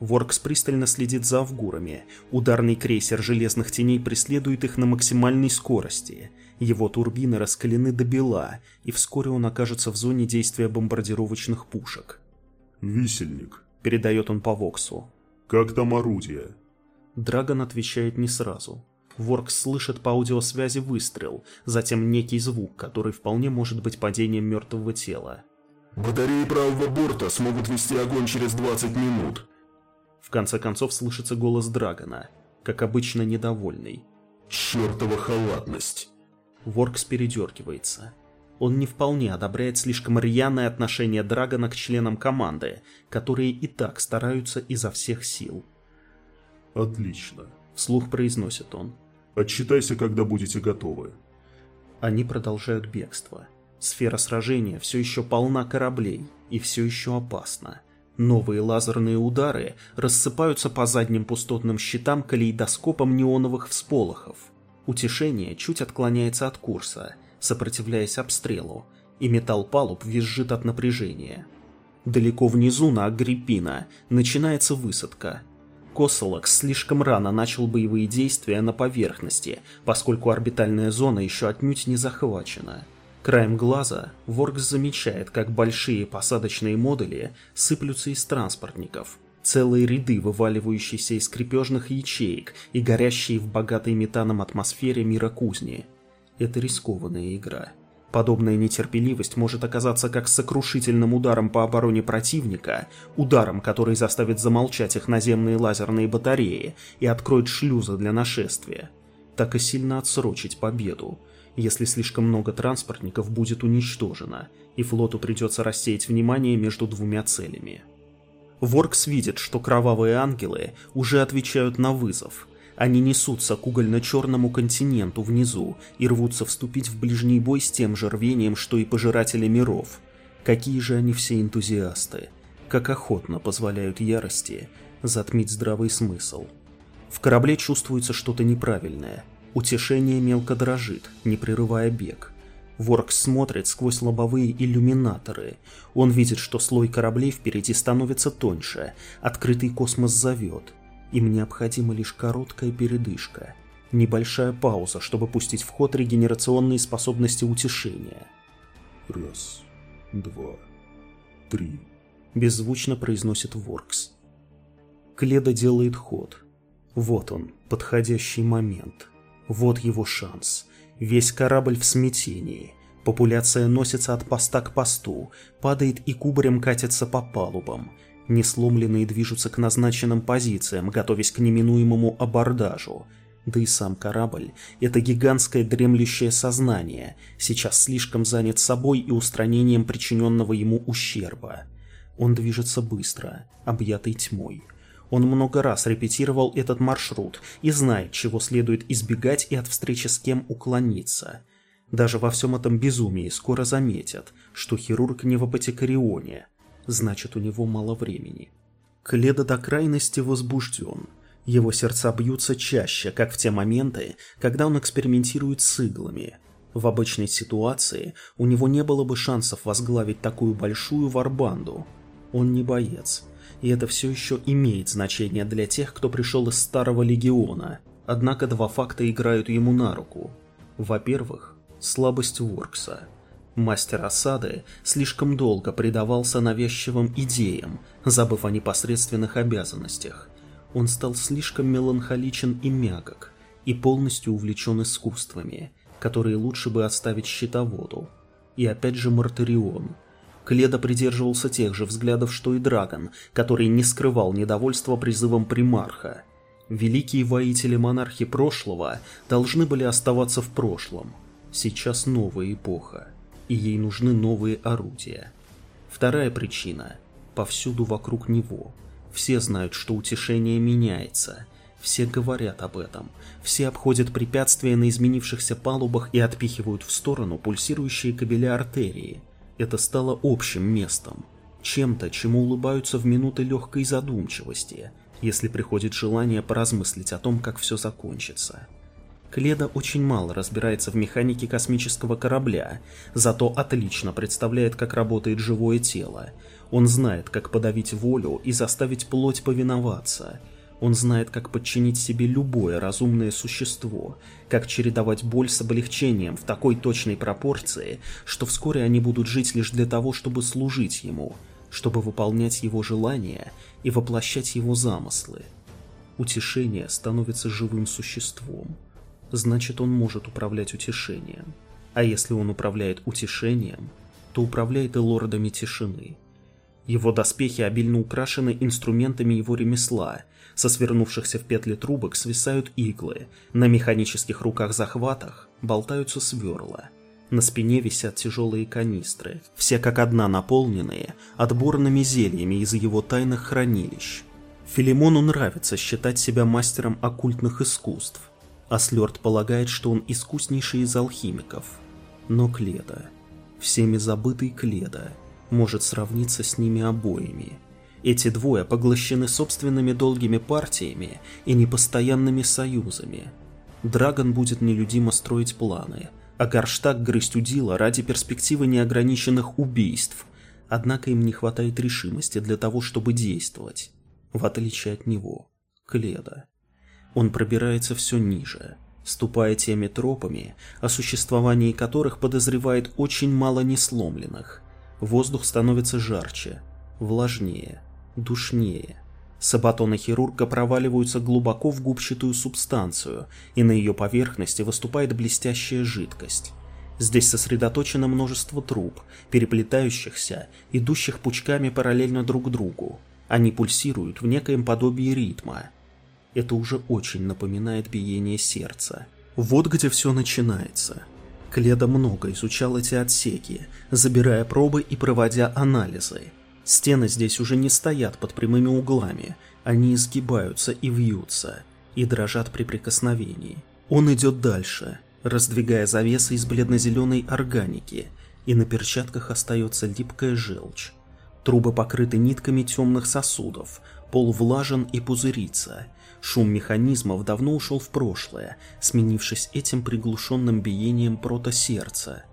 Воркс пристально следит за авгурами. Ударный крейсер железных теней преследует их на максимальной скорости. Его турбины раскалены до бела, и вскоре он окажется в зоне действия бомбардировочных пушек. «Висельник», — передает он по Воксу. «Как там орудие?» Драгон отвечает не сразу. Воркс слышит по аудиосвязи выстрел, затем некий звук, который вполне может быть падением мертвого тела. «Батареи правого борта смогут вести огонь через 20 минут», в конце концов слышится голос Драгона, как обычно недовольный. «Чертова халатность!» Воркс передергивается. Он не вполне одобряет слишком рьяное отношение Драгона к членам команды, которые и так стараются изо всех сил. «Отлично», — вслух произносит он. «Отчитайся, когда будете готовы». Они продолжают бегство. Сфера сражения все еще полна кораблей и все еще опасна. Новые лазерные удары рассыпаются по задним пустотным щитам калейдоскопом неоновых всполохов. Утешение чуть отклоняется от курса, сопротивляясь обстрелу, и металл палуб визжит от напряжения. Далеко внизу на Агриппина начинается высадка. Косолокс слишком рано начал боевые действия на поверхности, поскольку орбитальная зона еще отнюдь не захвачена – Краем глаза Воркс замечает, как большие посадочные модули сыплются из транспортников. Целые ряды, вываливающиеся из крепежных ячеек и горящие в богатой метаном атмосфере мира кузни. Это рискованная игра. Подобная нетерпеливость может оказаться как сокрушительным ударом по обороне противника, ударом, который заставит замолчать их наземные лазерные батареи и откроет шлюзы для нашествия, так и сильно отсрочить победу, если слишком много транспортников будет уничтожено, и флоту придется рассеять внимание между двумя целями. Воркс видит, что кровавые ангелы уже отвечают на вызов. Они несутся к угольно-черному континенту внизу и рвутся вступить в ближний бой с тем же рвением, что и пожиратели миров. Какие же они все энтузиасты. Как охотно позволяют ярости затмить здравый смысл. В корабле чувствуется что-то неправильное – Утешение мелко дрожит, не прерывая бег. Воркс смотрит сквозь лобовые иллюминаторы. Он видит, что слой кораблей впереди становится тоньше, открытый космос зовет. Им необходима лишь короткая передышка. Небольшая пауза, чтобы пустить в ход регенерационные способности утешения. «Раз, два, три», — беззвучно произносит Воркс. Кледа делает ход. Вот он, подходящий момент. Вот его шанс. Весь корабль в смятении. Популяция носится от поста к посту, падает и кубарем катится по палубам. Несломленные движутся к назначенным позициям, готовясь к неминуемому абордажу. Да и сам корабль – это гигантское дремлющее сознание, сейчас слишком занят собой и устранением причиненного ему ущерба. Он движется быстро, объятый тьмой – он много раз репетировал этот маршрут и знает, чего следует избегать и от встречи с кем уклониться. Даже во всем этом безумии скоро заметят, что хирург не в апотекарионе, значит у него мало времени. Кледа до крайности возбужден. Его сердца бьются чаще, как в те моменты, когда он экспериментирует с иглами. В обычной ситуации у него не было бы шансов возглавить такую большую варбанду. Он не боец, и это все еще имеет значение для тех, кто пришел из Старого Легиона. Однако два факта играют ему на руку. Во-первых, слабость Воркса. Мастер осады слишком долго предавался навязчивым идеям, забыв о непосредственных обязанностях. Он стал слишком меланхоличен и мягок, и полностью увлечен искусствами, которые лучше бы оставить щитоводу. И опять же Мартарион – Кледа придерживался тех же взглядов, что и Драгон, который не скрывал недовольства призывом примарха. Великие воители монархи прошлого должны были оставаться в прошлом. Сейчас новая эпоха, и ей нужны новые орудия. Вторая причина – повсюду вокруг него. Все знают, что утешение меняется. Все говорят об этом. Все обходят препятствия на изменившихся палубах и отпихивают в сторону пульсирующие кабеля артерии – это стало общим местом. чем-то, чему улыбаются в минуты легкой задумчивости, если приходит желание поразмыслить о том, как все закончится. Кледа очень мало разбирается в механике космического корабля, зато отлично представляет, как работает живое тело. Он знает, как подавить волю и заставить плоть повиноваться. Он знает, как подчинить себе любое разумное существо, как чередовать боль с облегчением в такой точной пропорции, что вскоре они будут жить лишь для того, чтобы служить ему, чтобы выполнять его желания и воплощать его замыслы. Утешение становится живым существом – значит он может управлять утешением. А если он управляет утешением, то управляет и лордами тишины. Его доспехи обильно украшены инструментами его ремесла, со свернувшихся в петли трубок свисают иглы, на механических руках-захватах болтаются сверла. На спине висят тяжелые канистры, все как одна наполненные отборными зельями из его тайных хранилищ. Филимону нравится считать себя мастером оккультных искусств, а Слёрд полагает, что он искуснейший из алхимиков. Но Кледа, всеми забытый Кледа, может сравниться с ними обоими. Эти двое поглощены собственными долгими партиями и непостоянными союзами. Драгон будет нелюдимо строить планы, а Гарштаг грызть удила ради перспективы неограниченных убийств, однако им не хватает решимости для того, чтобы действовать, в отличие от него, Кледа. Он пробирается все ниже, ступая теми тропами, о существовании которых подозревает очень мало несломленных. Воздух становится жарче, влажнее, душнее. Сабатоны хирурга проваливаются глубоко в губчатую субстанцию, и на ее поверхности выступает блестящая жидкость. Здесь сосредоточено множество труб, переплетающихся, идущих пучками параллельно друг другу. Они пульсируют в некоем подобии ритма, это уже очень напоминает биение сердца. Вот где все начинается. Кледа много изучал эти отсеки, забирая пробы и проводя анализы. Стены здесь уже не стоят под прямыми углами, они изгибаются и вьются, и дрожат при прикосновении. Он идет дальше, раздвигая завесы из бледно-зеленой органики, и на перчатках остается липкая желчь. Трубы покрыты нитками темных сосудов, пол влажен и пузырится – Шум механизмов давно ушел в прошлое, сменившись этим приглушенным биением протосердца.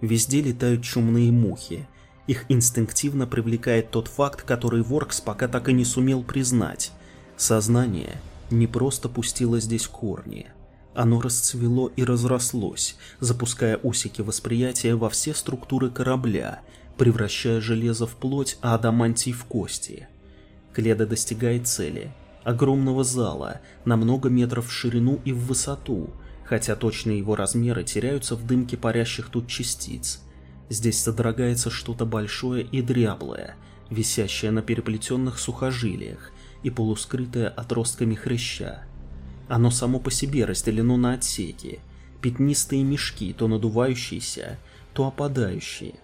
Везде летают чумные мухи. Их инстинктивно привлекает тот факт, который Воркс пока так и не сумел признать. Сознание не просто пустило здесь корни. Оно расцвело и разрослось, запуская усики восприятия во все структуры корабля, превращая железо в плоть, а адамантий в кости. Кледа достигает цели – огромного зала на много метров в ширину и в высоту, хотя точные его размеры теряются в дымке парящих тут частиц. Здесь содрогается что-то большое и дряблое, висящее на переплетенных сухожилиях и полускрытое отростками хряща. Оно само по себе разделено на отсеки, пятнистые мешки, то надувающиеся, то опадающие.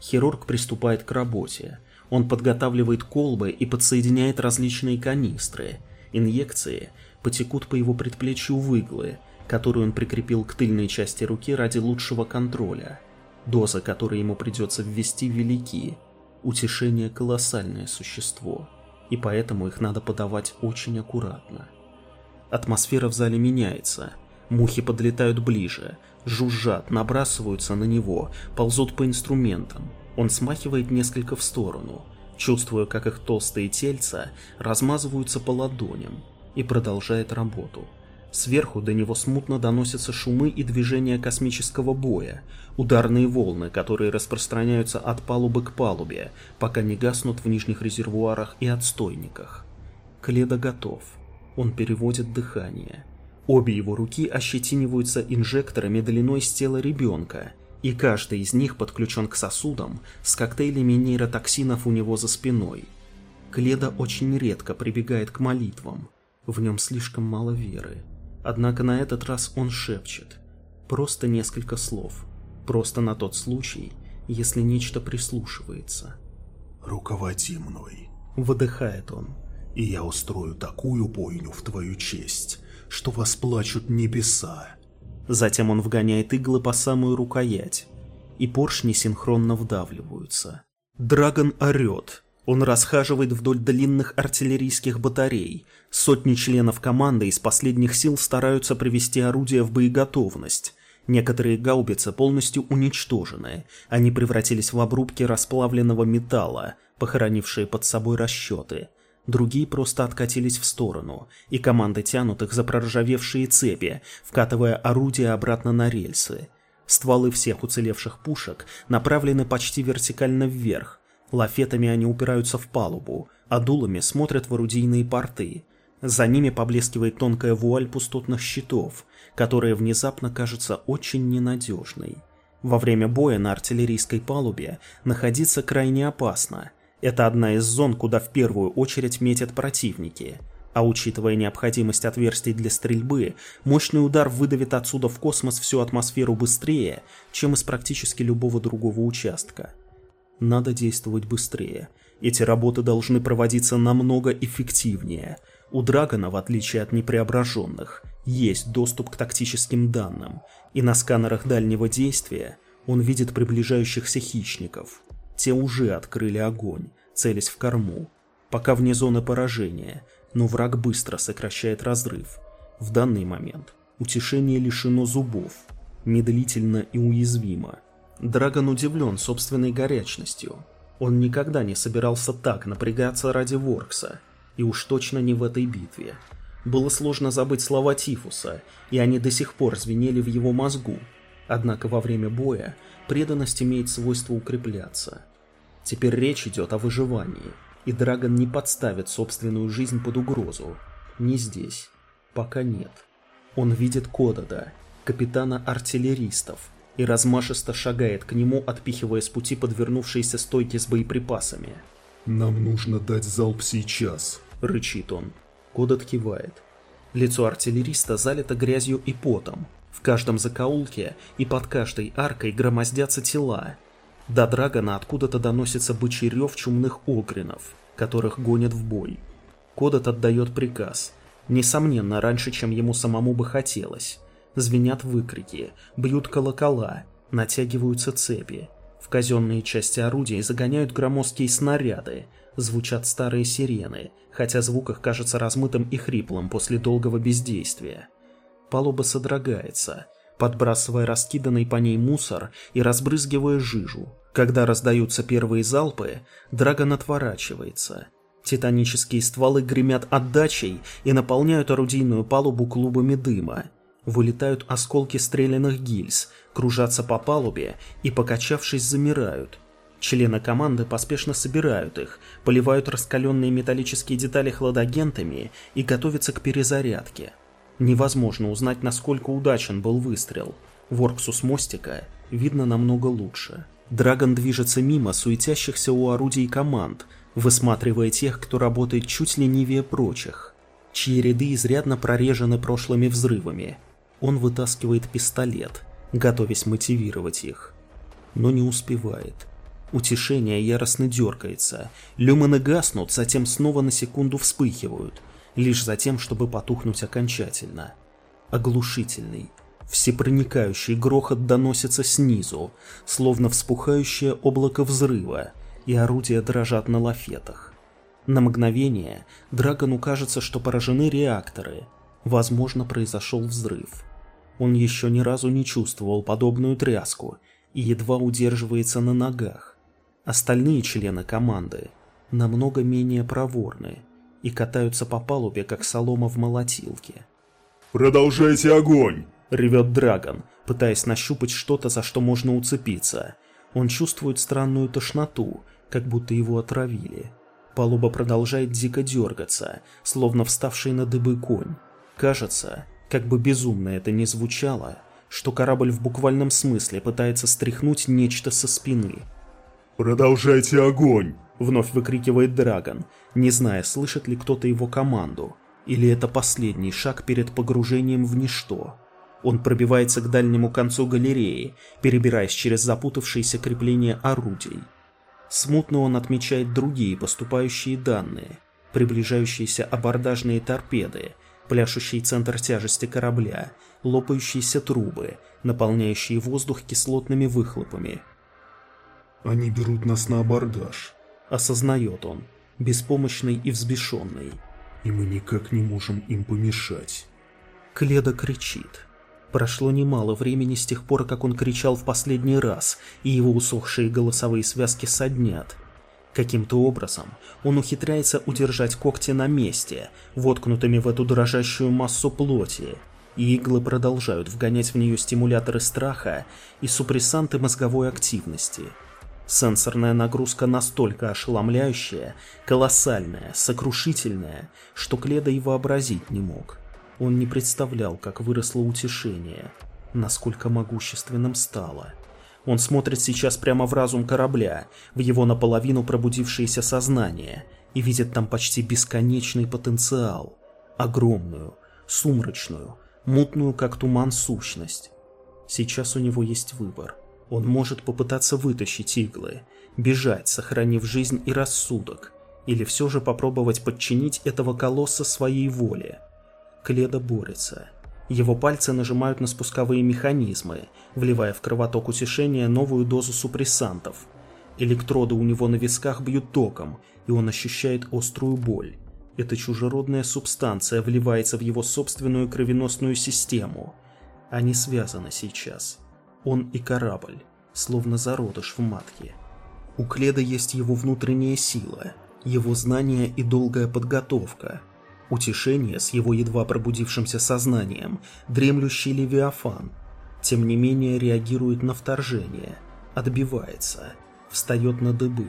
Хирург приступает к работе, он подготавливает колбы и подсоединяет различные канистры. Инъекции потекут по его предплечью в иглы, которую он прикрепил к тыльной части руки ради лучшего контроля. Доза, которую ему придется ввести, велики. Утешение – колоссальное существо, и поэтому их надо подавать очень аккуратно. Атмосфера в зале меняется. Мухи подлетают ближе, жужжат, набрасываются на него, ползут по инструментам. Он смахивает несколько в сторону, чувствуя, как их толстые тельца размазываются по ладоням, и продолжает работу. Сверху до него смутно доносятся шумы и движения космического боя, ударные волны, которые распространяются от палубы к палубе, пока не гаснут в нижних резервуарах и отстойниках. Кледа готов. Он переводит дыхание. Обе его руки ощетиниваются инжекторами длиной с тела ребенка, и каждый из них подключен к сосудам с коктейлями нейротоксинов у него за спиной. Кледа очень редко прибегает к молитвам, в нем слишком мало веры. Однако на этот раз он шепчет. Просто несколько слов. Просто на тот случай, если нечто прислушивается. «Руководи мной», — выдыхает он. «И я устрою такую бойню в твою честь, что восплачут небеса». Затем он вгоняет иглы по самую рукоять, и поршни синхронно вдавливаются. Драгон орет. Он расхаживает вдоль длинных артиллерийских батарей. Сотни членов команды из последних сил стараются привести орудия в боеготовность. Некоторые гаубицы полностью уничтожены. Они превратились в обрубки расплавленного металла, похоронившие под собой расчеты. Другие просто откатились в сторону, и команды тянут их за проржавевшие цепи, вкатывая орудия обратно на рельсы. Стволы всех уцелевших пушек направлены почти вертикально вверх. Лафетами они упираются в палубу, а дулами смотрят в орудийные порты. За ними поблескивает тонкая вуаль пустотных щитов, которая внезапно кажется очень ненадежной. Во время боя на артиллерийской палубе находиться крайне опасно. Это одна из зон, куда в первую очередь метят противники – а учитывая необходимость отверстий для стрельбы, мощный удар выдавит отсюда в космос всю атмосферу быстрее, чем из практически любого другого участка. Надо действовать быстрее. Эти работы должны проводиться намного эффективнее. У Драгона, в отличие от непреображенных, есть доступ к тактическим данным, и на сканерах дальнего действия он видит приближающихся хищников. Те уже открыли огонь, целясь в корму. Пока вне зоны поражения – но враг быстро сокращает разрыв. В данный момент утешение лишено зубов, медлительно и уязвимо. Драгон удивлен собственной горячностью. Он никогда не собирался так напрягаться ради Воркса, и уж точно не в этой битве. Было сложно забыть слова Тифуса, и они до сих пор звенели в его мозгу. Однако во время боя преданность имеет свойство укрепляться. Теперь речь идет о выживании – и Драгон не подставит собственную жизнь под угрозу. Не здесь. Пока нет. Он видит Кодада, капитана артиллеристов, и размашисто шагает к нему, отпихивая с пути подвернувшиеся стойки с боеприпасами. «Нам нужно дать залп сейчас», — рычит он. Кодат кивает. Лицо артиллериста залито грязью и потом. В каждом закоулке и под каждой аркой громоздятся тела, до Драгона откуда-то доносится бычий рев чумных огринов, которых гонят в бой. Кодот отдает приказ. Несомненно, раньше, чем ему самому бы хотелось. Звенят выкрики, бьют колокола, натягиваются цепи. В казенные части орудий загоняют громоздкие снаряды, звучат старые сирены, хотя звук их кажется размытым и хриплым после долгого бездействия. Палуба содрогается, подбрасывая раскиданный по ней мусор и разбрызгивая жижу. Когда раздаются первые залпы, Драгон отворачивается. Титанические стволы гремят отдачей и наполняют орудийную палубу клубами дыма. Вылетают осколки стрелянных гильз, кружатся по палубе и, покачавшись, замирают. Члены команды поспешно собирают их, поливают раскаленные металлические детали хладагентами и готовятся к перезарядке. Невозможно узнать, насколько удачен был выстрел. Ворксу с мостика видно намного лучше. Драгон движется мимо суетящихся у орудий команд, высматривая тех, кто работает чуть ленивее прочих, чьи ряды изрядно прорежены прошлыми взрывами. Он вытаскивает пистолет, готовясь мотивировать их. Но не успевает. Утешение яростно дергается. Люмины гаснут, затем снова на секунду вспыхивают, лишь затем, чтобы потухнуть окончательно. Оглушительный, Всепроникающий грохот доносится снизу, словно вспухающее облако взрыва, и орудия дрожат на лафетах. На мгновение Драгону кажется, что поражены реакторы. Возможно, произошел взрыв. Он еще ни разу не чувствовал подобную тряску и едва удерживается на ногах. Остальные члены команды намного менее проворны и катаются по палубе, как солома в молотилке. «Продолжайте огонь!» ревет Драгон, пытаясь нащупать что-то, за что можно уцепиться. Он чувствует странную тошноту, как будто его отравили. Палуба продолжает дико дергаться, словно вставший на дыбы конь. Кажется, как бы безумно это ни звучало, что корабль в буквальном смысле пытается стряхнуть нечто со спины. «Продолжайте огонь!» — вновь выкрикивает Драгон, не зная, слышит ли кто-то его команду. Или это последний шаг перед погружением в ничто. Он пробивается к дальнему концу галереи, перебираясь через запутавшиеся крепления орудий. Смутно он отмечает другие поступающие данные, приближающиеся абордажные торпеды, пляшущий центр тяжести корабля, лопающиеся трубы, наполняющие воздух кислотными выхлопами. Они берут нас на абордаж. Осознает он, беспомощный и взбешенный. И мы никак не можем им помешать. Кледа кричит. Прошло немало времени с тех пор, как он кричал в последний раз, и его усохшие голосовые связки соднят. Каким-то образом он ухитряется удержать когти на месте, воткнутыми в эту дрожащую массу плоти, и иглы продолжают вгонять в нее стимуляторы страха и супрессанты мозговой активности. Сенсорная нагрузка настолько ошеломляющая, колоссальная, сокрушительная, что Кледа и вообразить не мог. Он не представлял, как выросло утешение, насколько могущественным стало. Он смотрит сейчас прямо в разум корабля, в его наполовину пробудившееся сознание, и видит там почти бесконечный потенциал. Огромную, сумрачную, мутную как туман сущность. Сейчас у него есть выбор. Он может попытаться вытащить иглы, бежать, сохранив жизнь и рассудок, или все же попробовать подчинить этого колосса своей воле – Кледа борется. Его пальцы нажимают на спусковые механизмы, вливая в кровоток утешения новую дозу супрессантов. Электроды у него на висках бьют током, и он ощущает острую боль. Эта чужеродная субстанция вливается в его собственную кровеносную систему. Они связаны сейчас. Он и корабль, словно зародыш в матке. У Кледа есть его внутренняя сила, его знания и долгая подготовка – утешение с его едва пробудившимся сознанием, дремлющий Левиафан, тем не менее реагирует на вторжение, отбивается, встает на дыбы.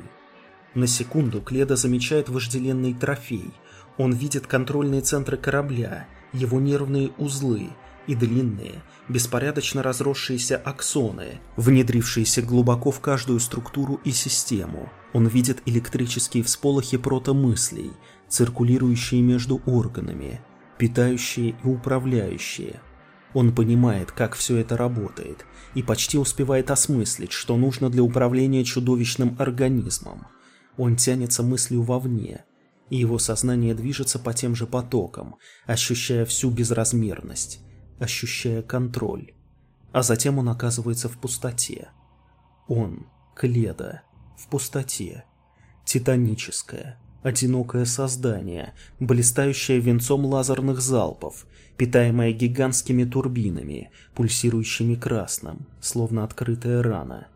На секунду Кледа замечает вожделенный трофей. Он видит контрольные центры корабля, его нервные узлы и длинные, беспорядочно разросшиеся аксоны, внедрившиеся глубоко в каждую структуру и систему. Он видит электрические всполохи протомыслей, циркулирующие между органами, питающие и управляющие. Он понимает, как все это работает, и почти успевает осмыслить, что нужно для управления чудовищным организмом. Он тянется мыслью вовне, и его сознание движется по тем же потокам, ощущая всю безразмерность, ощущая контроль. А затем он оказывается в пустоте. Он, Кледа, в пустоте. Титаническая, Одинокое создание, блистающее венцом лазерных залпов, питаемое гигантскими турбинами, пульсирующими красным, словно открытая рана.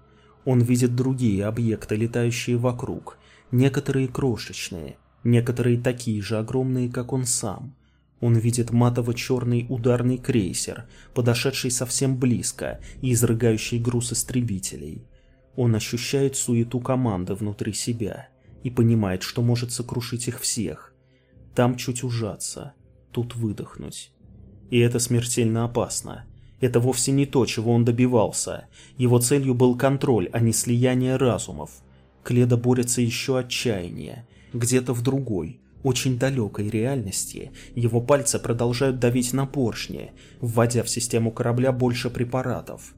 Он видит другие объекты, летающие вокруг, некоторые крошечные, некоторые такие же огромные, как он сам. Он видит матово-черный ударный крейсер, подошедший совсем близко и изрыгающий груз истребителей. Он ощущает суету команды внутри себя и понимает, что может сокрушить их всех. Там чуть ужаться, тут выдохнуть. И это смертельно опасно. Это вовсе не то, чего он добивался. Его целью был контроль, а не слияние разумов. Кледа борется еще отчаяние. Где-то в другой, очень далекой реальности его пальцы продолжают давить на поршни, вводя в систему корабля больше препаратов.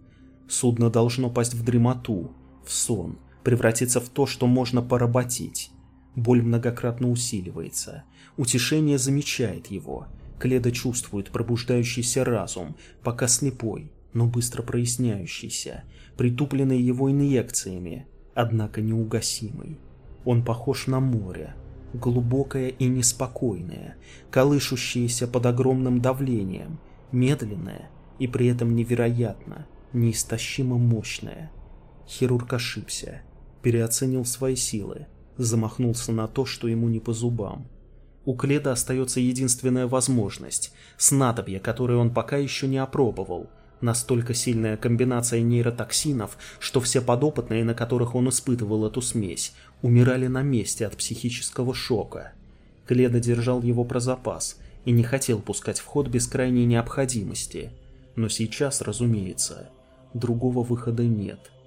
Судно должно пасть в дремоту, в сон, превратиться в то, что можно поработить. Боль многократно усиливается. Утешение замечает его. Кледа чувствует пробуждающийся разум, пока слепой, но быстро проясняющийся, притупленный его инъекциями, однако неугасимый. Он похож на море, глубокое и неспокойное, колышущееся под огромным давлением, медленное и при этом невероятно, неистощимо мощное. Хирург ошибся переоценил свои силы, замахнулся на то, что ему не по зубам. У Кледа остается единственная возможность – снадобье, которое он пока еще не опробовал. Настолько сильная комбинация нейротоксинов, что все подопытные, на которых он испытывал эту смесь, умирали на месте от психического шока. Кледа держал его про запас и не хотел пускать в ход без крайней необходимости. Но сейчас, разумеется, другого выхода нет –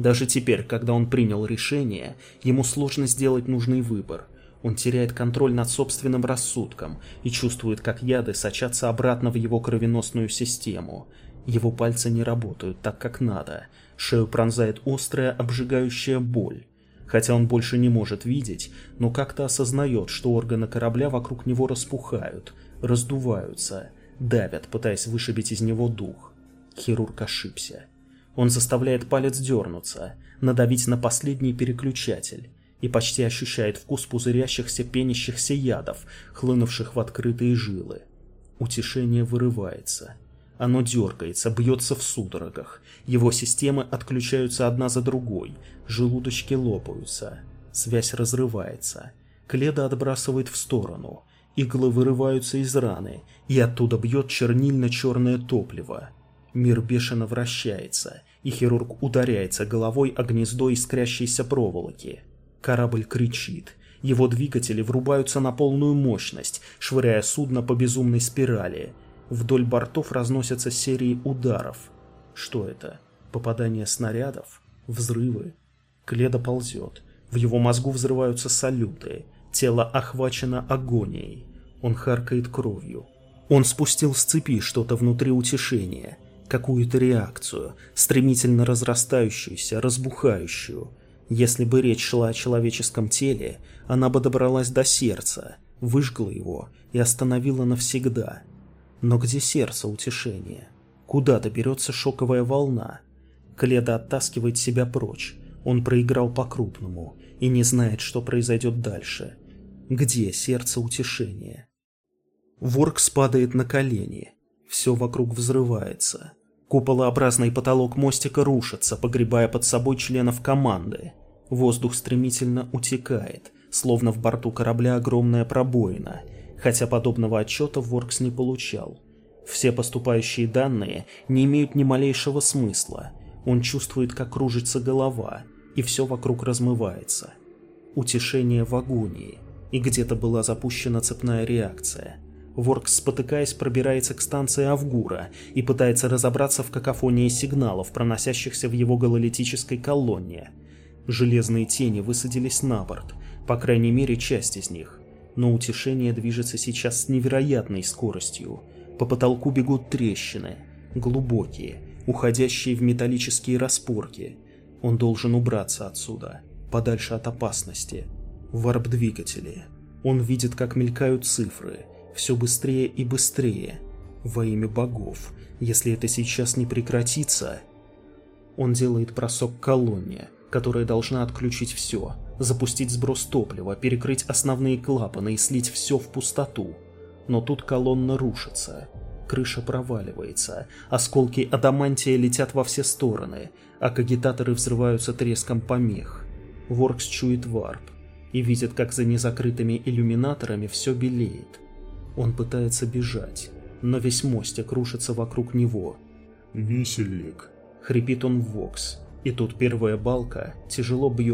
даже теперь, когда он принял решение, ему сложно сделать нужный выбор. Он теряет контроль над собственным рассудком и чувствует, как яды сочатся обратно в его кровеносную систему. Его пальцы не работают так, как надо. Шею пронзает острая, обжигающая боль. Хотя он больше не может видеть, но как-то осознает, что органы корабля вокруг него распухают, раздуваются, давят, пытаясь вышибить из него дух. Хирург ошибся. Он заставляет палец дернуться, надавить на последний переключатель и почти ощущает вкус пузырящихся пенящихся ядов, хлынувших в открытые жилы. Утешение вырывается. Оно дергается, бьется в судорогах. Его системы отключаются одна за другой, желудочки лопаются. Связь разрывается. Кледа отбрасывает в сторону. Иглы вырываются из раны, и оттуда бьет чернильно-черное топливо. Мир бешено вращается, и хирург ударяется головой о гнездо искрящейся проволоки. Корабль кричит. Его двигатели врубаются на полную мощность, швыряя судно по безумной спирали. Вдоль бортов разносятся серии ударов. Что это? Попадание снарядов? Взрывы? Кледа ползет. В его мозгу взрываются салюты. Тело охвачено агонией. Он харкает кровью. Он спустил с цепи что-то внутри утешения. Какую-то реакцию, стремительно разрастающуюся, разбухающую. Если бы речь шла о человеческом теле, она бы добралась до сердца, выжгла его и остановила навсегда. Но где сердце утешения? Куда-то берется шоковая волна. Кледа оттаскивает себя прочь. Он проиграл по-крупному и не знает, что произойдет дальше. Где сердце утешения? Воркс падает на колени. Все вокруг взрывается. Куполообразный потолок мостика рушится, погребая под собой членов команды. Воздух стремительно утекает, словно в борту корабля огромная пробоина, хотя подобного отчета Воркс не получал. Все поступающие данные не имеют ни малейшего смысла. Он чувствует, как кружится голова, и все вокруг размывается. Утешение в агонии, и где-то была запущена цепная реакция. Воркс, спотыкаясь, пробирается к станции Авгура и пытается разобраться в какофонии сигналов, проносящихся в его гололитической колонне – Железные тени высадились на борт, по крайней мере часть из них. Но утешение движется сейчас с невероятной скоростью. По потолку бегут трещины, глубокие, уходящие в металлические распорки. Он должен убраться отсюда, подальше от опасности. Варп-двигатели. Он видит, как мелькают цифры, все быстрее и быстрее. Во имя богов, если это сейчас не прекратится... Он делает бросок к колонне, которая должна отключить все, запустить сброс топлива, перекрыть основные клапаны и слить все в пустоту. Но тут колонна рушится. Крыша проваливается, осколки адамантия летят во все стороны, а кагитаторы взрываются треском помех. Воркс чует варп и видит, как за незакрытыми иллюминаторами все белеет. Он пытается бежать, но весь мостик рушится вокруг него. «Висельник», — хрипит он в Вокс. И тут первая балка тяжело бьет